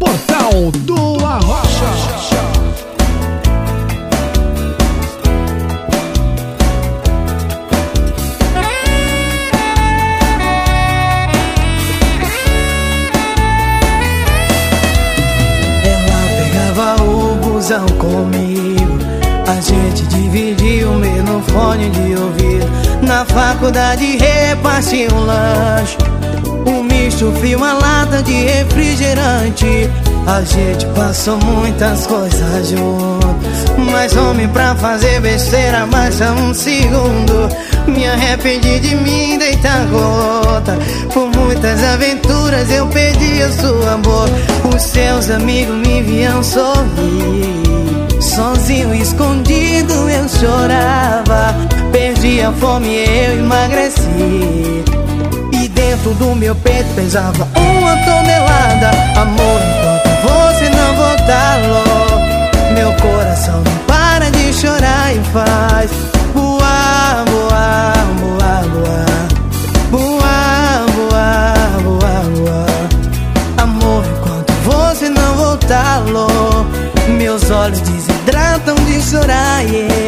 Portal do Arrocha. Ela pegava o busão comigo. A gente dividia o mesmo fone de ouvido. Na faculdade repartia um lanche Frio, uma lata de refrigerante. A gente passou muitas coisas juntos. Mas homem pra fazer besteira basta um segundo. Me arrependi de mim deitar outra. Por muitas aventuras eu perdi a sua boca Os seus amigos me viam sorrir. Sozinho, escondido eu chorava. Perdi a fome e eu emagreci dentro do meu peito pesava uma tonelada. Amor, enquanto você não voltar logo Meu coração não para de chorar e faz Voar, voar, voar, voar. Voar, voar, voar, Amor, enquanto você não voltar logo Meus olhos desidratam de chorar e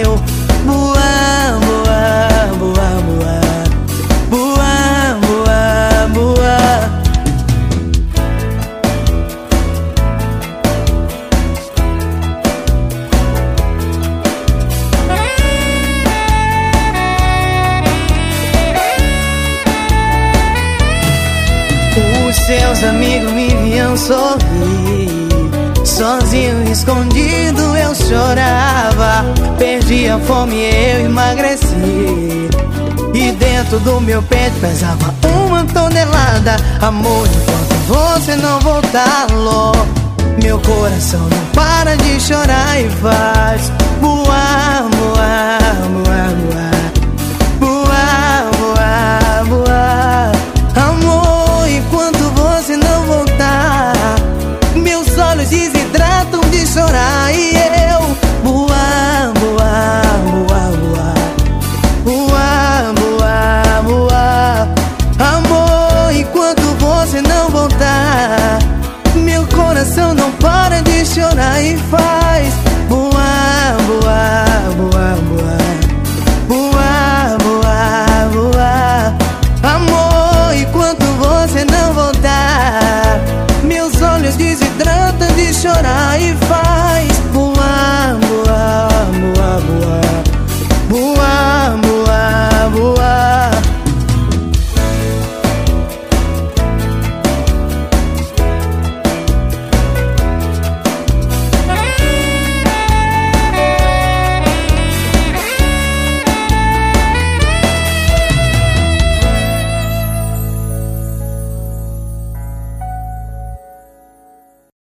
seus amigos me viam sorrir. Sozinho, escondido eu chorava. Perdi a fome e eu emagreci. E dentro do meu peito pesava uma tonelada. Amor, enquanto você não voltar logo Meu coração não para de chorar e faz faz. Boa boa boa boa. Boa boa boa. Amor, quando você não voltar? Meus olhos desidratam de chorar e faz. Boa boa boa boa.